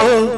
oh.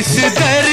इस दर